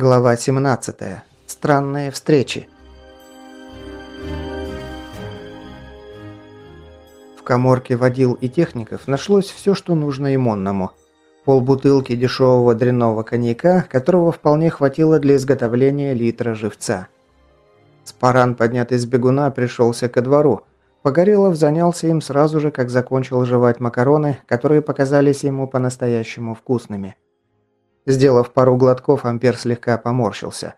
Глава 17. Странные встречи. В коморке водил и техников нашлось все, что нужно Имонному. Полбутылки дешевого дрянного коньяка, которого вполне хватило для изготовления литра живца. Спаран, поднятый с бегуна, пришелся ко двору. Погорелов занялся им сразу же, как закончил жевать макароны, которые показались ему по-настоящему вкусными. Сделав пару глотков, Ампер слегка поморщился.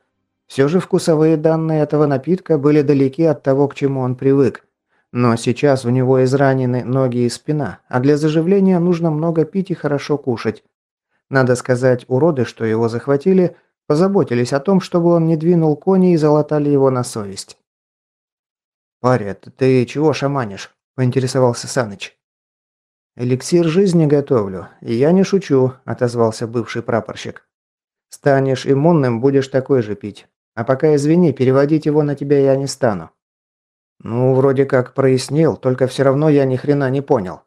Все же вкусовые данные этого напитка были далеки от того, к чему он привык. Но сейчас у него изранены ноги и спина, а для заживления нужно много пить и хорошо кушать. Надо сказать, уроды, что его захватили, позаботились о том, чтобы он не двинул кони и залатали его на совесть. «Паря, ты чего шаманишь?» – поинтересовался Саныч. «Эликсир жизни готовлю, и я не шучу», – отозвался бывший прапорщик. «Станешь иммунным, будешь такой же пить. А пока, извини, переводить его на тебя я не стану». «Ну, вроде как прояснил, только все равно я ни хрена не понял».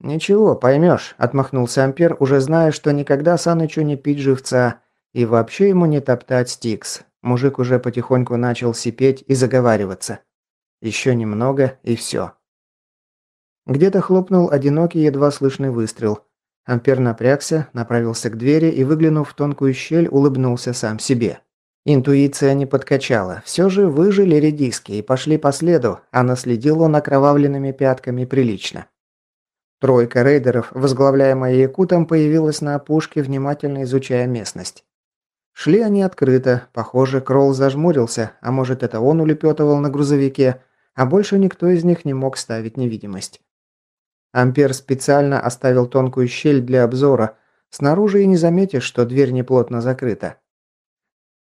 «Ничего, поймешь», – отмахнулся Ампер, уже зная, что никогда Санычу не пить живца, и вообще ему не топтать стикс. Мужик уже потихоньку начал сипеть и заговариваться. Еще немного, и все. Где-то хлопнул одинокий, едва слышный выстрел. Ампер напрягся, направился к двери и, выглянув в тонкую щель, улыбнулся сам себе. Интуиция не подкачала. Все же выжили редиски и пошли по следу, а наследил он окровавленными пятками прилично. Тройка рейдеров, возглавляемая Якутом, появилась на опушке, внимательно изучая местность. Шли они открыто. Похоже, Кролл зажмурился, а может это он улепетывал на грузовике, а больше никто из них не мог ставить невидимость. Ампер специально оставил тонкую щель для обзора. Снаружи и не заметишь, что дверь неплотно закрыта.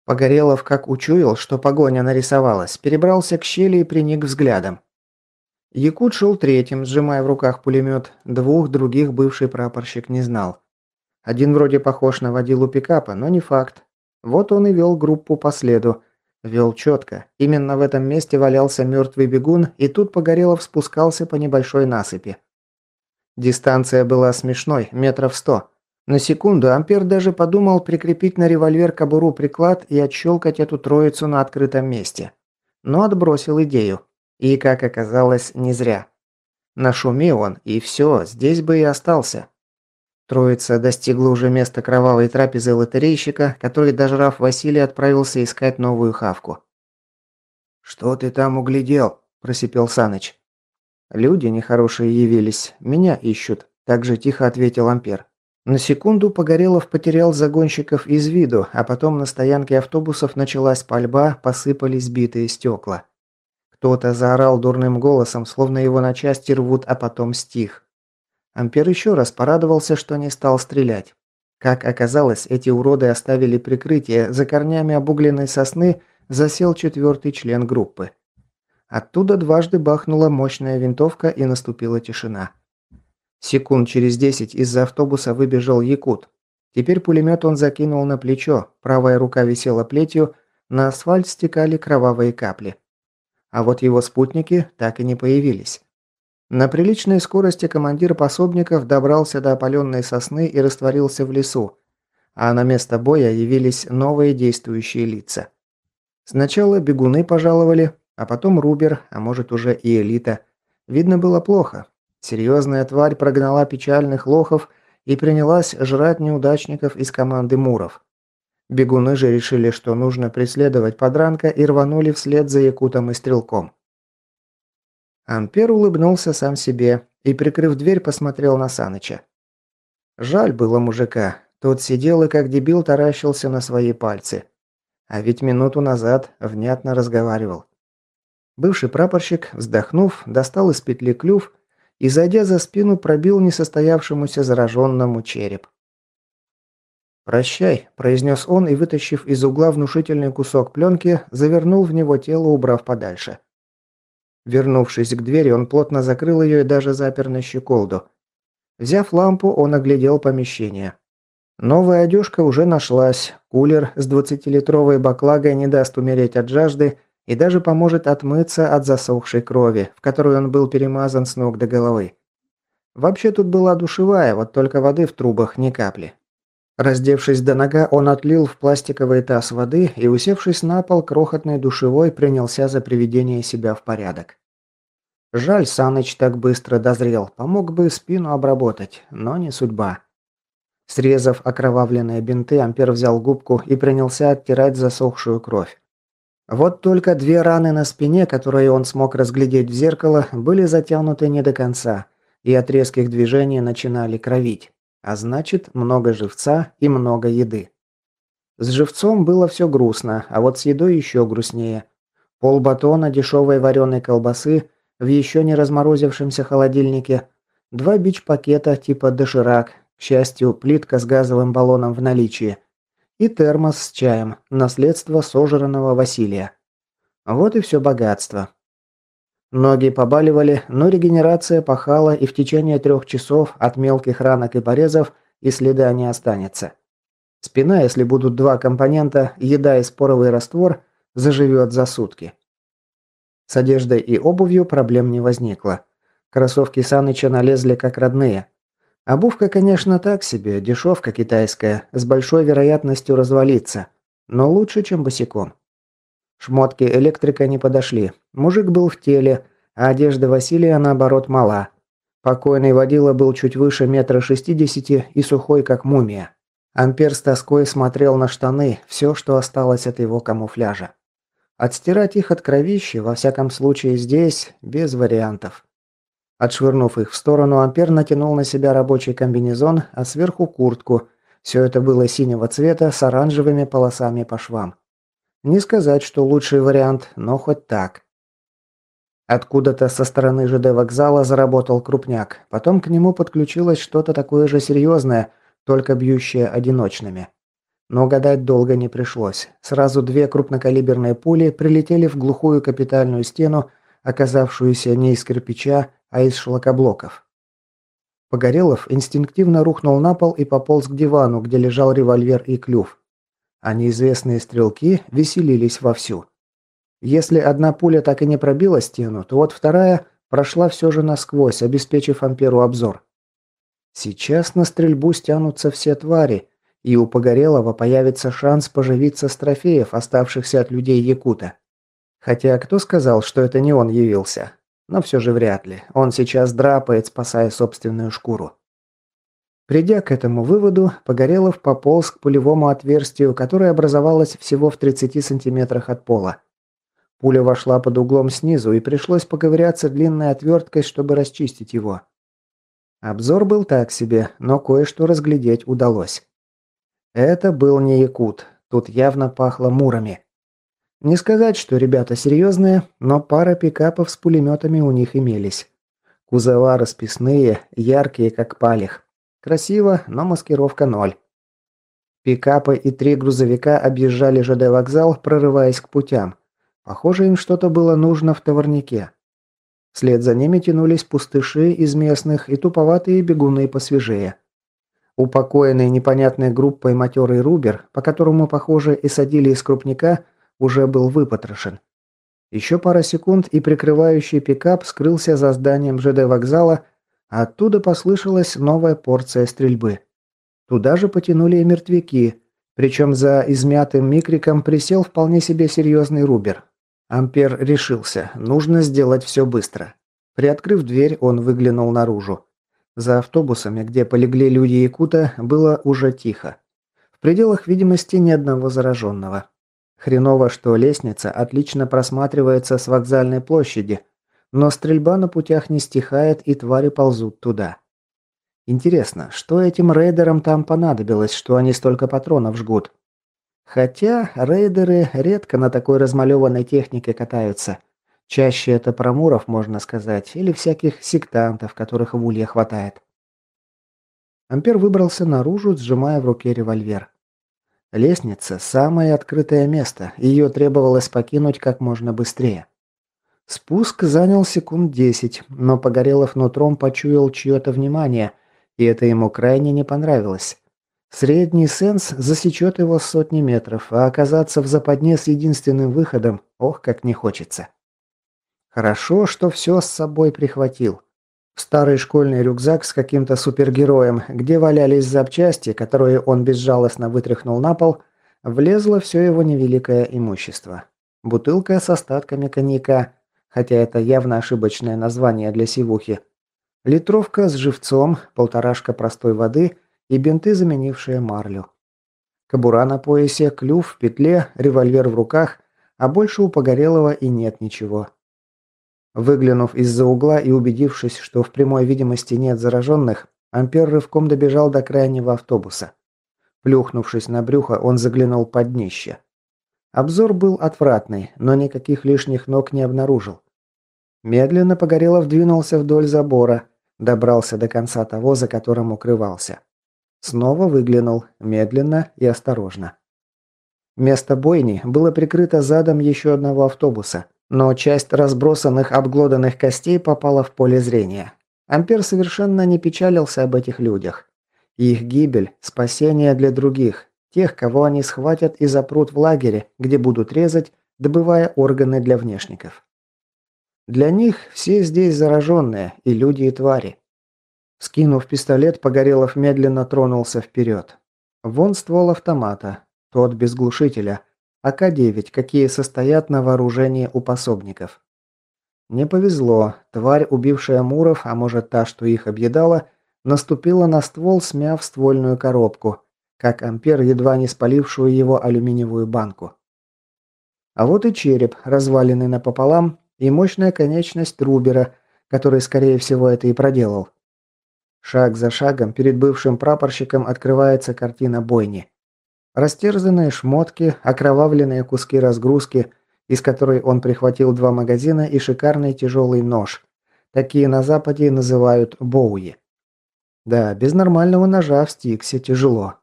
Погорелов как учуял, что погоня нарисовалась, перебрался к щели и приник взглядом. Якут шел третьим, сжимая в руках пулемет. Двух других бывший прапорщик не знал. Один вроде похож на водилу пикапа, но не факт. Вот он и вел группу по следу. Вел четко. Именно в этом месте валялся мертвый бегун, и тут Погорелов спускался по небольшой насыпи. Дистанция была смешной, метров сто. На секунду Ампер даже подумал прикрепить на револьвер кобуру приклад и отщелкать эту троицу на открытом месте. Но отбросил идею. И, как оказалось, не зря. Нашумел он, и все, здесь бы и остался. Троица достигла уже места кровавой трапезы лотерейщика, который, дожрав Василий, отправился искать новую хавку. «Что ты там углядел?» – просипел Саныч. «Люди нехорошие явились. Меня ищут», – также тихо ответил Ампер. На секунду Погорелов потерял загонщиков из виду, а потом на стоянке автобусов началась пальба, посыпались битые стекла. Кто-то заорал дурным голосом, словно его на части рвут, а потом стих. Ампер еще раз порадовался, что не стал стрелять. Как оказалось, эти уроды оставили прикрытие, за корнями обугленной сосны засел четвертый член группы. Оттуда дважды бахнула мощная винтовка и наступила тишина. Секунд через десять из-за автобуса выбежал Якут. Теперь пулемет он закинул на плечо, правая рука висела плетью, на асфальт стекали кровавые капли. А вот его спутники так и не появились. На приличной скорости командир пособников добрался до опаленной сосны и растворился в лесу, а на место боя явились новые действующие лица. Сначала бегуны пожаловали, а потом Рубер, а может уже и Элита. Видно было плохо. Серьезная тварь прогнала печальных лохов и принялась жрать неудачников из команды Муров. Бегуны же решили, что нужно преследовать подранка и рванули вслед за Якутом и Стрелком. Ампер улыбнулся сам себе и, прикрыв дверь, посмотрел на Саныча. Жаль было мужика. Тот сидел и как дебил таращился на свои пальцы. А ведь минуту назад внятно разговаривал. Бывший прапорщик, вздохнув, достал из петли клюв и, зайдя за спину, пробил несостоявшемуся зараженному череп. «Прощай», – произнес он и, вытащив из угла внушительный кусок пленки, завернул в него тело, убрав подальше. Вернувшись к двери, он плотно закрыл ее и даже запер на щеколду. Взяв лампу, он оглядел помещение. Новая одежка уже нашлась, кулер с 20-литровой баклагой не даст умереть от жажды – и даже поможет отмыться от засохшей крови, в которую он был перемазан с ног до головы. Вообще тут была душевая, вот только воды в трубах ни капли. Раздевшись до нога, он отлил в пластиковый таз воды и, усевшись на пол крохотной душевой, принялся за приведение себя в порядок. Жаль, Саныч так быстро дозрел, помог бы спину обработать, но не судьба. Срезав окровавленные бинты, Ампер взял губку и принялся оттирать засохшую кровь. Вот только две раны на спине, которые он смог разглядеть в зеркало, были затянуты не до конца, и от резких движений начинали кровить. А значит, много живца и много еды. С живцом было все грустно, а вот с едой еще грустнее. Пол батона дешевой вареной колбасы в еще не разморозившемся холодильнике, два бич-пакета типа доширак, к счастью, плитка с газовым баллоном в наличии – и термос с чаем, наследство сожранного Василия. Вот и все богатство. Ноги побаливали, но регенерация пахала, и в течение трех часов от мелких ранок и порезов и следа не останется. Спина, если будут два компонента, еда и споровый раствор, заживет за сутки. С одеждой и обувью проблем не возникло. Кроссовки Саныча налезли как родные. Обувка, конечно, так себе, дешевка китайская, с большой вероятностью развалиться, но лучше, чем босиком. Шмотки электрика не подошли. Мужик был в теле, а одежда Василия, наоборот, мала. Покойный водила был чуть выше метра шестидесяти и сухой, как мумия. Ампер с тоской смотрел на штаны, все, что осталось от его камуфляжа. Отстирать их от кровищи, во всяком случае здесь, без вариантов. Отшвырнув их в сторону, Ампер натянул на себя рабочий комбинезон, а сверху куртку. Все это было синего цвета с оранжевыми полосами по швам. Не сказать, что лучший вариант, но хоть так. Откуда-то со стороны ЖД вокзала заработал крупняк. Потом к нему подключилось что-то такое же серьезное, только бьющее одиночными. Но гадать долго не пришлось. Сразу две крупнокалиберные пули прилетели в глухую капитальную стену, оказавшуюся не из кирпича, а из шлакоблоков. Погорелов инстинктивно рухнул на пол и пополз к дивану, где лежал револьвер и клюв. А неизвестные стрелки веселились вовсю. Если одна пуля так и не пробила стену, то вот вторая прошла все же насквозь, обеспечив Амперу обзор. Сейчас на стрельбу стянутся все твари, и у Погорелова появится шанс поживиться с трофеев, оставшихся от людей Якута. Хотя кто сказал, что это не он явился? Но все же вряд ли. Он сейчас драпает, спасая собственную шкуру. Придя к этому выводу, Погорелов пополз к пулевому отверстию, которое образовалось всего в 30 сантиметрах от пола. Пуля вошла под углом снизу, и пришлось поковыряться длинной отверткой, чтобы расчистить его. Обзор был так себе, но кое-что разглядеть удалось. Это был не якут, тут явно пахло мурами. Не сказать, что ребята серьезные, но пара пикапов с пулеметами у них имелись. Кузова расписные, яркие, как палих. Красиво, но маскировка ноль. Пикапы и три грузовика объезжали ЖД вокзал, прорываясь к путям. Похоже, им что-то было нужно в товарнике. Вслед за ними тянулись пустыши из местных и туповатые бегуны посвежее. Упокоенный непонятной группой матерый Рубер, по которому, похоже, и садили из крупника – уже был выпотрошен. Еще пара секунд, и прикрывающий пикап скрылся за зданием ЖД вокзала, а оттуда послышалась новая порция стрельбы. Туда же потянули и мертвяки, причем за измятым микриком присел вполне себе серьезный Рубер. Ампер решился, нужно сделать все быстро. Приоткрыв дверь, он выглянул наружу. За автобусами, где полегли люди Якута, было уже тихо. В пределах видимости ни одного зараженного. Хреново, что лестница отлично просматривается с вокзальной площади, но стрельба на путях не стихает и твари ползут туда. Интересно, что этим рейдерам там понадобилось, что они столько патронов жгут? Хотя рейдеры редко на такой размалеванной технике катаются. Чаще это промуров, можно сказать, или всяких сектантов, которых в улье хватает. Ампер выбрался наружу, сжимая в руке револьвер. Лестница – самое открытое место, ее требовалось покинуть как можно быстрее. Спуск занял секунд десять, но Погорелов нутром почуял чье-то внимание, и это ему крайне не понравилось. Средний сенс засечет его сотни метров, а оказаться в западне с единственным выходом, ох, как не хочется. Хорошо, что все с собой прихватил. Старый школьный рюкзак с каким-то супергероем, где валялись запчасти, которые он безжалостно вытряхнул на пол, влезло все его невеликое имущество. Бутылка с остатками коньяка, хотя это явно ошибочное название для сивухи. Литровка с живцом, полторашка простой воды и бинты, заменившие марлю. Кобура на поясе, клюв в петле, револьвер в руках, а больше у Погорелого и нет ничего. Выглянув из-за угла и убедившись, что в прямой видимости нет зараженных, Ампер рывком добежал до крайнего автобуса. Плюхнувшись на брюхо, он заглянул под днище. Обзор был отвратный, но никаких лишних ног не обнаружил. Медленно Погорелов двинулся вдоль забора, добрался до конца того, за которым укрывался. Снова выглянул, медленно и осторожно. Место бойни было прикрыто задом еще одного автобуса – но часть разбросанных обглоданных костей попала в поле зрения. Ампер совершенно не печалился об этих людях. Их гибель – спасение для других, тех, кого они схватят и запрут в лагере, где будут резать, добывая органы для внешников. Для них все здесь зараженные, и люди, и твари. Скинув пистолет, Погорелов медленно тронулся вперед. Вон ствол автомата, тот без глушителя – АК-9, какие состоят на вооружении у пособников. Не повезло, тварь, убившая Муров, а может та, что их объедала, наступила на ствол, смяв ствольную коробку, как Ампер, едва не спалившую его алюминиевую банку. А вот и череп, разваленный напополам, и мощная конечность Рубера, который, скорее всего, это и проделал. Шаг за шагом перед бывшим прапорщиком открывается картина бойни. Растерзанные шмотки, окровавленные куски разгрузки, из которой он прихватил два магазина и шикарный тяжелый нож. Такие на Западе называют боуи. Да, без нормального ножа в стиксе тяжело.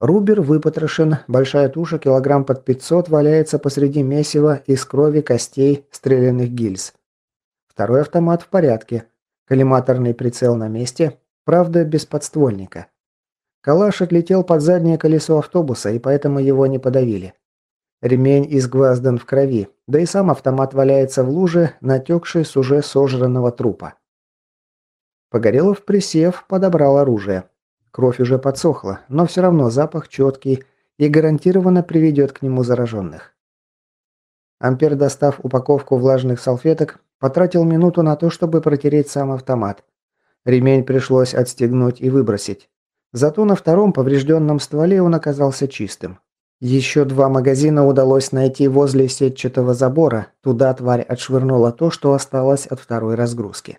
Рубер выпотрошен, большая туша килограмм под 500 валяется посреди месива из крови, костей, стрелянных гильз. Второй автомат в порядке. Коллиматорный прицел на месте, правда без подствольника. Калаш отлетел под заднее колесо автобуса, и поэтому его не подавили. Ремень изгваздан в крови, да и сам автомат валяется в луже, натекшей с уже сожранного трупа. Погорелов, присев, подобрал оружие. Кровь уже подсохла, но все равно запах четкий и гарантированно приведет к нему зараженных. Ампер, достав упаковку влажных салфеток, потратил минуту на то, чтобы протереть сам автомат. Ремень пришлось отстегнуть и выбросить. Зато на втором поврежденном стволе он оказался чистым. Еще два магазина удалось найти возле сетчатого забора, туда тварь отшвырнула то, что осталось от второй разгрузки.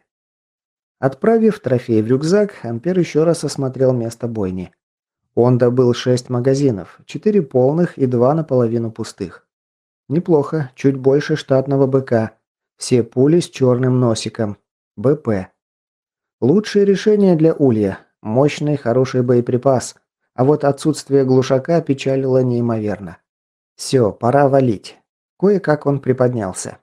Отправив трофей в рюкзак, Ампер еще раз осмотрел место бойни. Он добыл шесть магазинов, четыре полных и два наполовину пустых. Неплохо, чуть больше штатного БК. Все пули с черным носиком. БП. Лучшее решение для Улья. Мощный, хороший боеприпас. А вот отсутствие глушака печалило неимоверно. Все, пора валить. Кое-как он приподнялся.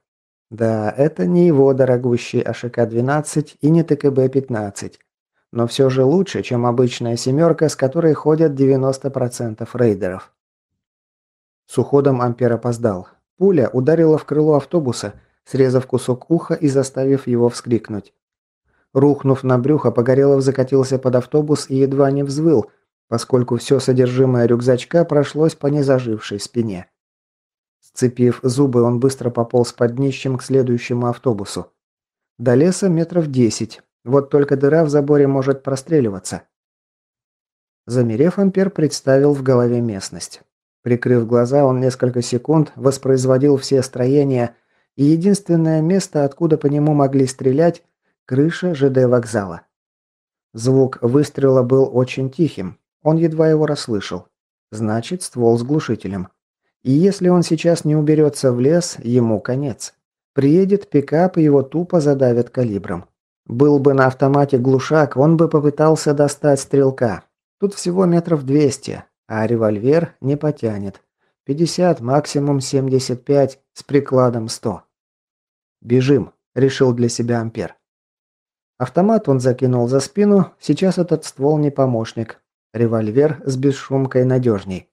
Да, это не его дорогущий АШК-12 и не ТКБ-15. Но все же лучше, чем обычная семерка, с которой ходят 90% рейдеров. С уходом Ампер опоздал. Пуля ударила в крыло автобуса, срезав кусок уха и заставив его вскрикнуть. Рухнув на брюхо, Погорелов закатился под автобус и едва не взвыл, поскольку все содержимое рюкзачка прошлось по незажившей спине. Сцепив зубы, он быстро пополз под днищем к следующему автобусу. До леса метров десять. Вот только дыра в заборе может простреливаться. Замерев, Ампер представил в голове местность. Прикрыв глаза, он несколько секунд воспроизводил все строения, и единственное место, откуда по нему могли стрелять, Крыша ЖД вокзала. Звук выстрела был очень тихим. Он едва его расслышал. Значит, ствол с глушителем. И если он сейчас не уберется в лес, ему конец. Приедет пикап, и его тупо задавят калибром. Был бы на автомате глушак, он бы попытался достать стрелка. Тут всего метров 200, а револьвер не потянет. 50, максимум 75, с прикладом 100. «Бежим», – решил для себя Ампер. Автомат он закинул за спину, сейчас этот ствол не помощник. Револьвер с бесшумкой надежней.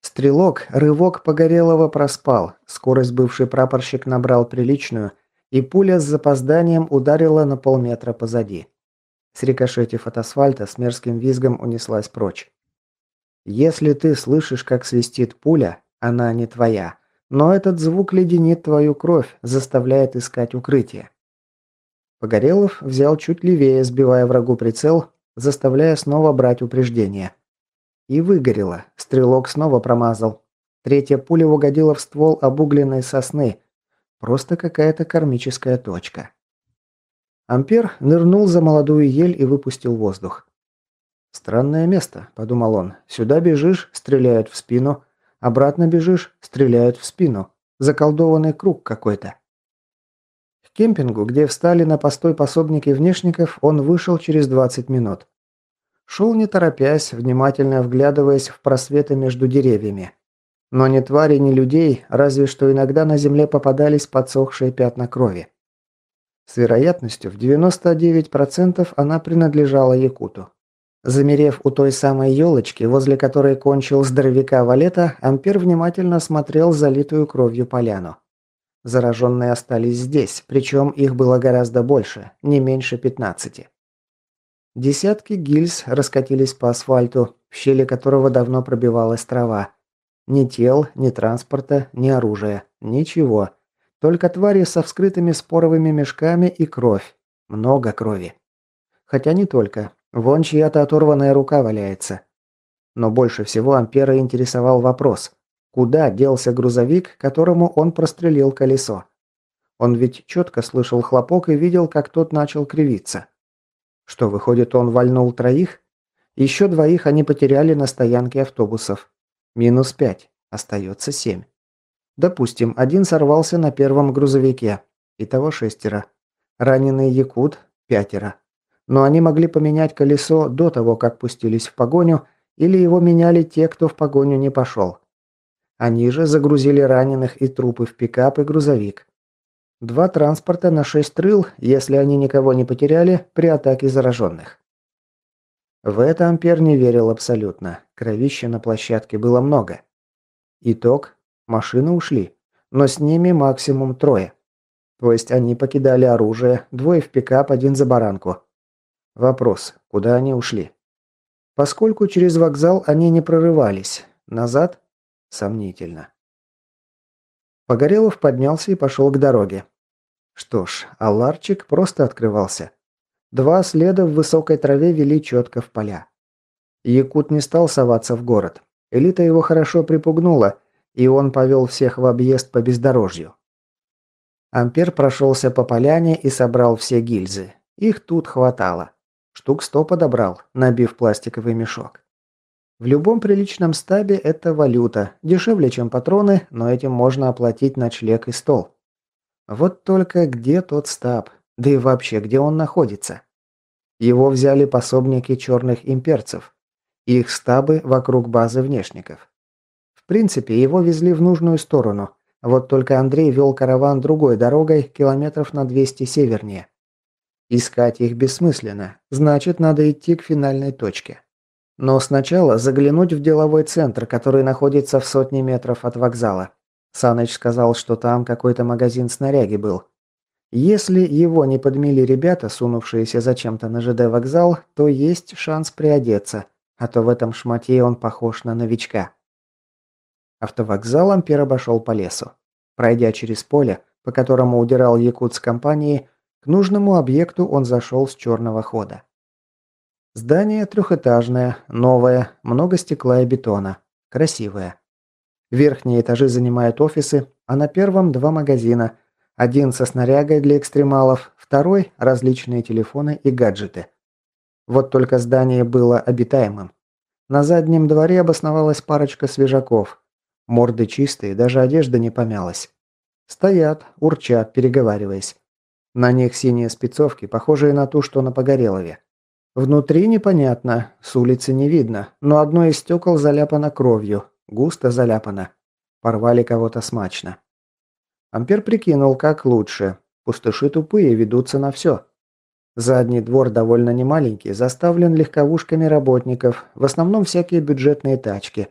Стрелок рывок Погорелого проспал, скорость бывший прапорщик набрал приличную, и пуля с запозданием ударила на полметра позади. Срикошетив от асфальта, с мерзким визгом унеслась прочь. Если ты слышишь, как свистит пуля, она не твоя. Но этот звук леденит твою кровь, заставляет искать укрытие. Погорелов взял чуть левее, сбивая врагу прицел, заставляя снова брать упреждение. И выгорело. Стрелок снова промазал. Третья пуля угодила в ствол обугленной сосны. Просто какая-то кармическая точка. Ампер нырнул за молодую ель и выпустил воздух. «Странное место», – подумал он. «Сюда бежишь, стреляют в спину. Обратно бежишь, стреляют в спину. Заколдованный круг какой-то». Кемпингу, где встали на постой пособники внешников, он вышел через 20 минут. Шел не торопясь, внимательно вглядываясь в просветы между деревьями. Но ни твари, ни людей, разве что иногда на земле попадались подсохшие пятна крови. С вероятностью в 99% она принадлежала Якуту. Замерев у той самой елочки, возле которой кончил здоровяка Валета, Ампер внимательно смотрел залитую кровью поляну. Зараженные остались здесь, причем их было гораздо больше, не меньше 15. Десятки гильз раскатились по асфальту, в щели которого давно пробивалась трава. Ни тел, ни транспорта, ни оружия, ничего. Только твари со вскрытыми споровыми мешками и кровь. Много крови. Хотя не только. Вон чья-то оторванная рука валяется. Но больше всего Ампера интересовал вопрос. Куда делся грузовик, которому он прострелил колесо? Он ведь четко слышал хлопок и видел, как тот начал кривиться. Что, выходит, он вальнул троих? Еще двоих они потеряли на стоянке автобусов. Минус пять. Остается семь. Допустим, один сорвался на первом грузовике. Итого шестеро. Раненый якут – пятеро но они могли поменять колесо до того, как пустились в погоню, или его меняли те, кто в погоню не пошел. Они же загрузили раненых и трупы в пикап и грузовик. Два транспорта на шесть рыл, если они никого не потеряли при атаке зараженных. В это Ампер не верил абсолютно. Кровища на площадке было много. Итог. Машины ушли. Но с ними максимум трое. То есть они покидали оружие, двое в пикап, один за баранку. Вопрос, куда они ушли? Поскольку через вокзал они не прорывались. Назад? Сомнительно. Погорелов поднялся и пошел к дороге. Что ж, Аларчик просто открывался. Два следа в высокой траве вели четко в поля. Якут не стал соваться в город. Элита его хорошо припугнула, и он повел всех в объезд по бездорожью. Ампер прошелся по поляне и собрал все гильзы. Их тут хватало. Штук сто подобрал, набив пластиковый мешок. В любом приличном стабе это валюта, дешевле, чем патроны, но этим можно оплатить ночлег и стол. Вот только где тот стаб? Да и вообще, где он находится? Его взяли пособники черных имперцев. Их стабы вокруг базы внешников. В принципе, его везли в нужную сторону. Вот только Андрей вел караван другой дорогой, километров на 200 севернее. Искать их бессмысленно, значит, надо идти к финальной точке. Но сначала заглянуть в деловой центр, который находится в сотне метров от вокзала. Саныч сказал, что там какой-то магазин снаряги был. Если его не подмели ребята, сунувшиеся зачем-то на ЖД вокзал, то есть шанс приодеться, а то в этом шмате он похож на новичка. Автовокзал Ампер обошел по лесу. Пройдя через поле, по которому удирал якут с компанией, к нужному объекту он зашел с черного хода. Здание трехэтажное, новое, много стекла и бетона. Красивое. Верхние этажи занимают офисы, а на первом два магазина. Один со снарягой для экстремалов, второй – различные телефоны и гаджеты. Вот только здание было обитаемым. На заднем дворе обосновалась парочка свежаков. Морды чистые, даже одежда не помялась. Стоят, урчат, переговариваясь. На них синие спецовки, похожие на ту, что на Погорелове. Внутри непонятно, с улицы не видно, но одно из стекол заляпано кровью, густо заляпано. Порвали кого-то смачно. Ампер прикинул, как лучше. Пустыши тупые, ведутся на все. Задний двор довольно немаленький, заставлен легковушками работников, в основном всякие бюджетные тачки.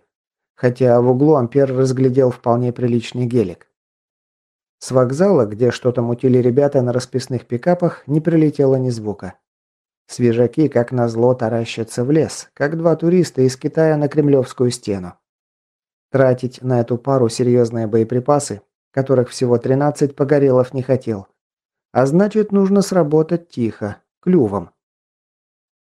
Хотя в углу Ампер разглядел вполне приличный гелик. С вокзала, где что-то мутили ребята на расписных пикапах, не прилетело ни звука. Свежаки, как назло, таращатся в лес, как два туриста из Китая на Кремлевскую стену. Тратить на эту пару серьезные боеприпасы, которых всего 13, Погорелов не хотел. А значит, нужно сработать тихо, клювом.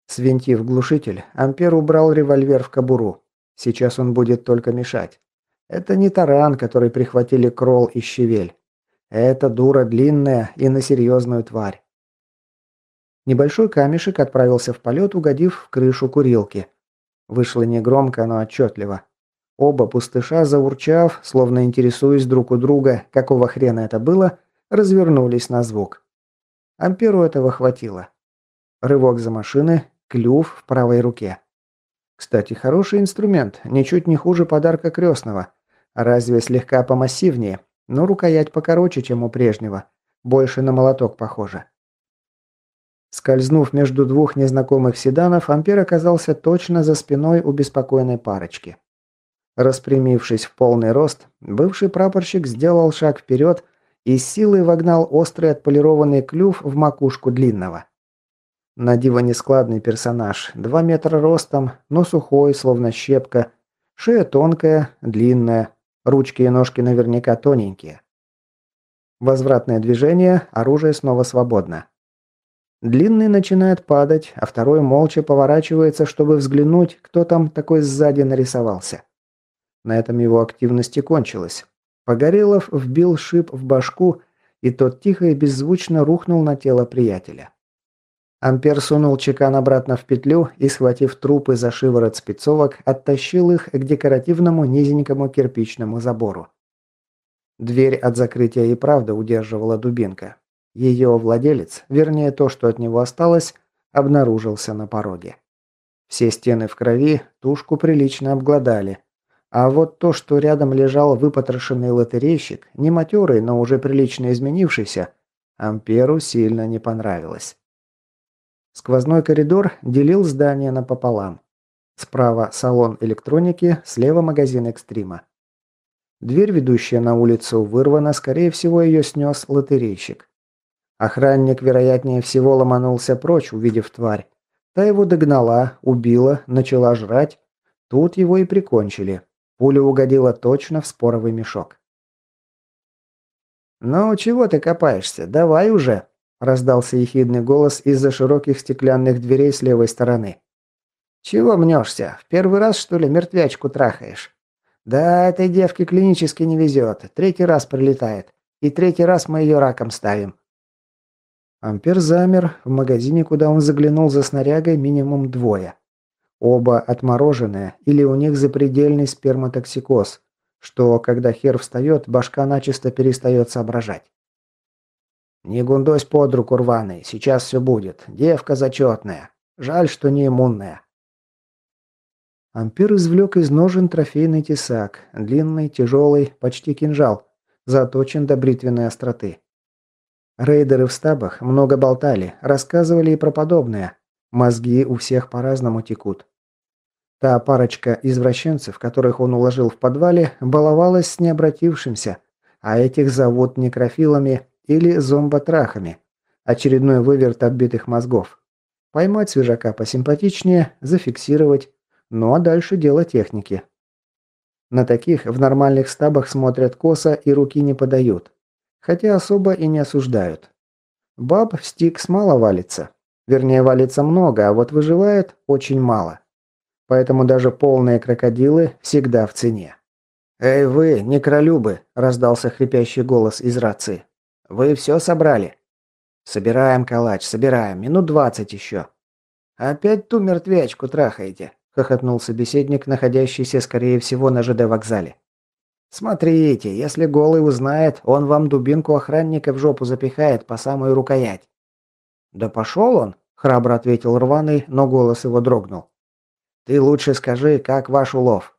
Свинтив глушитель, Ампер убрал револьвер в кобуру. Сейчас он будет только мешать. Это не таран, который прихватили Кролл и Щевель. Это дура длинная и на серьезную тварь. Небольшой камешек отправился в полет, угодив в крышу курилки. Вышло негромко, но отчетливо. Оба пустыша, заурчав, словно интересуясь друг у друга, какого хрена это было, развернулись на звук. Амперу этого хватило. Рывок за машины, клюв в правой руке. Кстати, хороший инструмент, ничуть не хуже подарка крестного. Разве слегка помассивнее, но рукоять покороче, чем у прежнего. Больше на молоток похоже. Скользнув между двух незнакомых седанов, Ампер оказался точно за спиной у беспокойной парочки. Распрямившись в полный рост, бывший прапорщик сделал шаг вперед и с силой вогнал острый отполированный клюв в макушку длинного. На диво нескладный персонаж, два метра ростом, но сухой, словно щепка, шея тонкая, длинная, ручки и ножки наверняка тоненькие. Возвратное движение, оружие снова свободно. Длинный начинает падать, а второй молча поворачивается, чтобы взглянуть, кто там такой сзади нарисовался. На этом его активность и кончилась. Погорелов вбил шип в башку, и тот тихо и беззвучно рухнул на тело приятеля. Ампер сунул чекан обратно в петлю и, схватив трупы за шиворот спецовок, оттащил их к декоративному низенькому кирпичному забору. Дверь от закрытия и правда удерживала дубинка. Ее владелец, вернее то, что от него осталось, обнаружился на пороге. Все стены в крови, тушку прилично обглодали. А вот то, что рядом лежал выпотрошенный лотерейщик, не матерый, но уже прилично изменившийся, Амперу сильно не понравилось. Сквозной коридор делил здание напополам. Справа салон электроники, слева магазин экстрима. Дверь, ведущая на улицу, вырвана, скорее всего, ее снес лотерейщик. Охранник, вероятнее всего, ломанулся прочь, увидев тварь. Та его догнала, убила, начала жрать. Тут его и прикончили. Пуля угодила точно в споровый мешок. «Ну, чего ты копаешься? Давай уже!» Раздался ехидный голос из-за широких стеклянных дверей с левой стороны. «Чего мнешься? В первый раз, что ли, мертвячку трахаешь?» «Да, этой девке клинически не везет. Третий раз прилетает. И третий раз мы ее раком ставим». Ампер замер. В магазине, куда он заглянул за снарягой, минимум двое. Оба отмороженные, или у них запредельный сперматоксикоз, что, когда хер встает, башка начисто перестает соображать. «Не гундось под руку рваный, сейчас все будет. Девка зачетная. Жаль, что не иммунная». Ампер извлек из ножен трофейный тесак, длинный, тяжелый, почти кинжал, заточен до бритвенной остроты. Рейдеры в стабах много болтали, рассказывали и про подобное. Мозги у всех по-разному текут. Та парочка извращенцев, которых он уложил в подвале, баловалась с необратившимся, а этих зовут некрофилами или зомботрахами. Очередной выверт отбитых мозгов. Поймать свежака посимпатичнее, зафиксировать. Ну а дальше дело техники. На таких в нормальных стабах смотрят косо и руки не подают. Хотя особо и не осуждают. Баб в стикс мало валится. Вернее, валится много, а вот выживает очень мало. Поэтому даже полные крокодилы всегда в цене. «Эй вы, некролюбы!» – раздался хрипящий голос из рации. Вы все собрали?» «Собираем, калач, собираем. Минут двадцать еще». «Опять ту мертвячку трахаете?» – хохотнул собеседник, находящийся, скорее всего, на ЖД вокзале. «Смотрите, если голый узнает, он вам дубинку охранника в жопу запихает по самую рукоять». «Да пошел он!» – храбро ответил рваный, но голос его дрогнул. «Ты лучше скажи, как ваш улов?»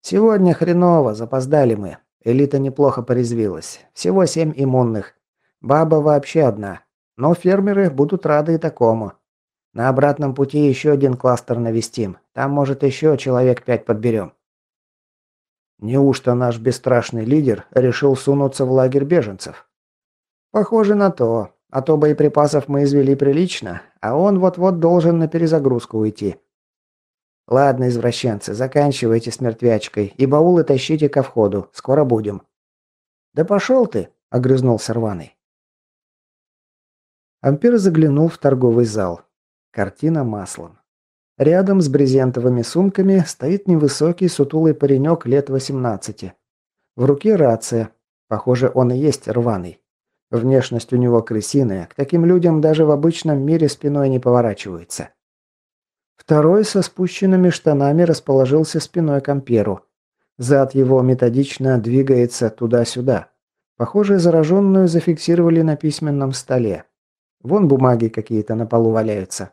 «Сегодня хреново, запоздали мы. Элита неплохо порезвилась. Всего семь иммунных. Баба вообще одна. Но фермеры будут рады и такому. На обратном пути еще один кластер навестим. Там, может, еще человек пять подберем. Неужто наш бесстрашный лидер решил сунуться в лагерь беженцев? Похоже на то. А то боеприпасов мы извели прилично, а он вот-вот должен на перезагрузку уйти. Ладно, извращенцы, заканчивайте с мертвячкой и баулы тащите ко входу. Скоро будем. Да пошел ты, огрызнулся рваный. Ампер заглянул в торговый зал. Картина маслом. Рядом с брезентовыми сумками стоит невысокий сутулый паренек лет 18. В руке рация. Похоже, он и есть рваный. Внешность у него крысиная, к таким людям даже в обычном мире спиной не поворачивается. Второй со спущенными штанами расположился спиной к амперу. Зад его методично двигается туда-сюда. Похоже, зараженную зафиксировали на письменном столе. Вон бумаги какие-то на полу валяются.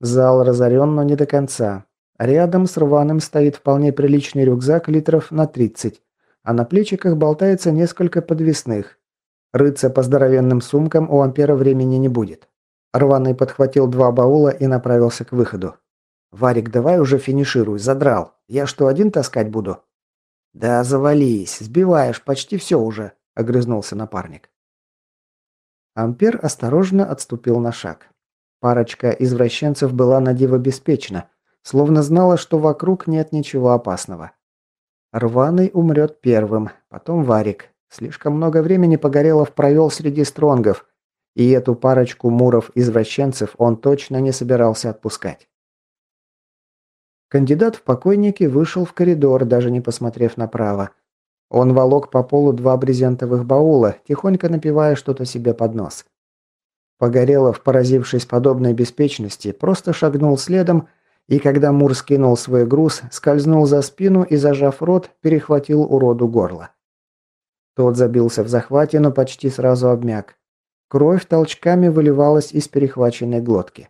Зал разорен, но не до конца. Рядом с рваным стоит вполне приличный рюкзак литров на 30, а на плечиках болтается несколько подвесных. Рыться по здоровенным сумкам у Ампера времени не будет. Рваный подхватил два баула и направился к выходу. «Варик, давай уже финишируй, задрал. Я что, один таскать буду?» «Да завались, сбиваешь почти все уже», – огрызнулся напарник. Ампер осторожно отступил на шаг. Парочка извращенцев была на диво беспечна, словно знала, что вокруг нет ничего опасного. Рваный умрет первым, потом Варик. Слишком много времени Погорелов провел среди стронгов, и эту парочку муров-извращенцев он точно не собирался отпускать. Кандидат в покойники вышел в коридор, даже не посмотрев направо. Он волок по полу два брезентовых баула, тихонько напивая что-то себе под нос. Погорелов, поразившись подобной беспечности, просто шагнул следом, и когда Мур скинул свой груз, скользнул за спину и, зажав рот, перехватил уроду горло. Тот забился в захвате, но почти сразу обмяк. Кровь толчками выливалась из перехваченной глотки.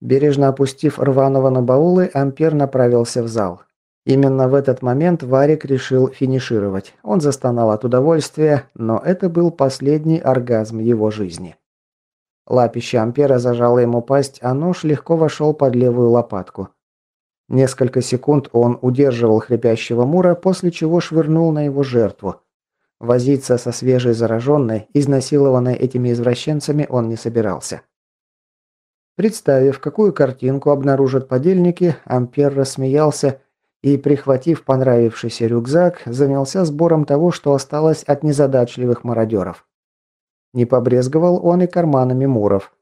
Бережно опустив рваного на баулы, Ампер направился в зал. Именно в этот момент Варик решил финишировать. Он застонал от удовольствия, но это был последний оргазм его жизни. Лапище Ампера зажало ему пасть, а нож легко вошел под левую лопатку. Несколько секунд он удерживал хрипящего Мура, после чего швырнул на его жертву. Возиться со свежей зараженной, изнасилованной этими извращенцами, он не собирался. Представив, какую картинку обнаружат подельники, Ампер рассмеялся и, прихватив понравившийся рюкзак, занялся сбором того, что осталось от незадачливых мародеров. Не побрезговал он и карманами муров.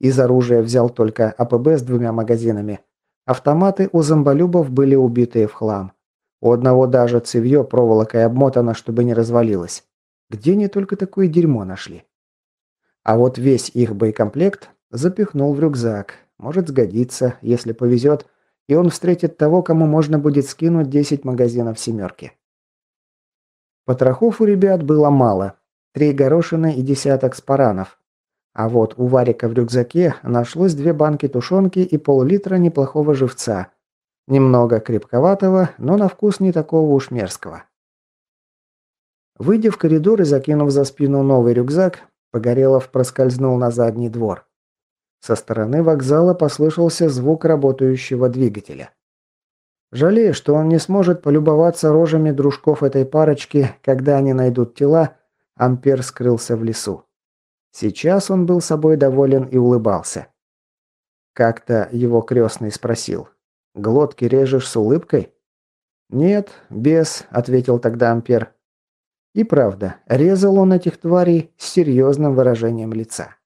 Из оружия взял только АПБ с двумя магазинами. Автоматы у зомболюбов были убитые в хлам. У одного даже цевье проволокой обмотано, чтобы не развалилось. Где они только такое дерьмо нашли? А вот весь их боекомплект запихнул в рюкзак. Может сгодится, если повезет, и он встретит того, кому можно будет скинуть 10 магазинов «семерки». Потрохов у ребят было мало, три горошины и десяток спаранов. А вот у Варика в рюкзаке нашлось две банки тушенки и пол-литра неплохого живца. Немного крепковатого, но на вкус не такого уж мерзкого. Выйдя в коридор и закинув за спину новый рюкзак, Погорелов проскользнул на задний двор. Со стороны вокзала послышался звук работающего двигателя. Жалея, что он не сможет полюбоваться рожами дружков этой парочки, когда они найдут тела, Ампер скрылся в лесу. Сейчас он был собой доволен и улыбался. Как-то его крестный спросил. «Глотки режешь с улыбкой?» «Нет, без», — ответил тогда Ампер. И правда, резал он этих тварей с серьезным выражением лица.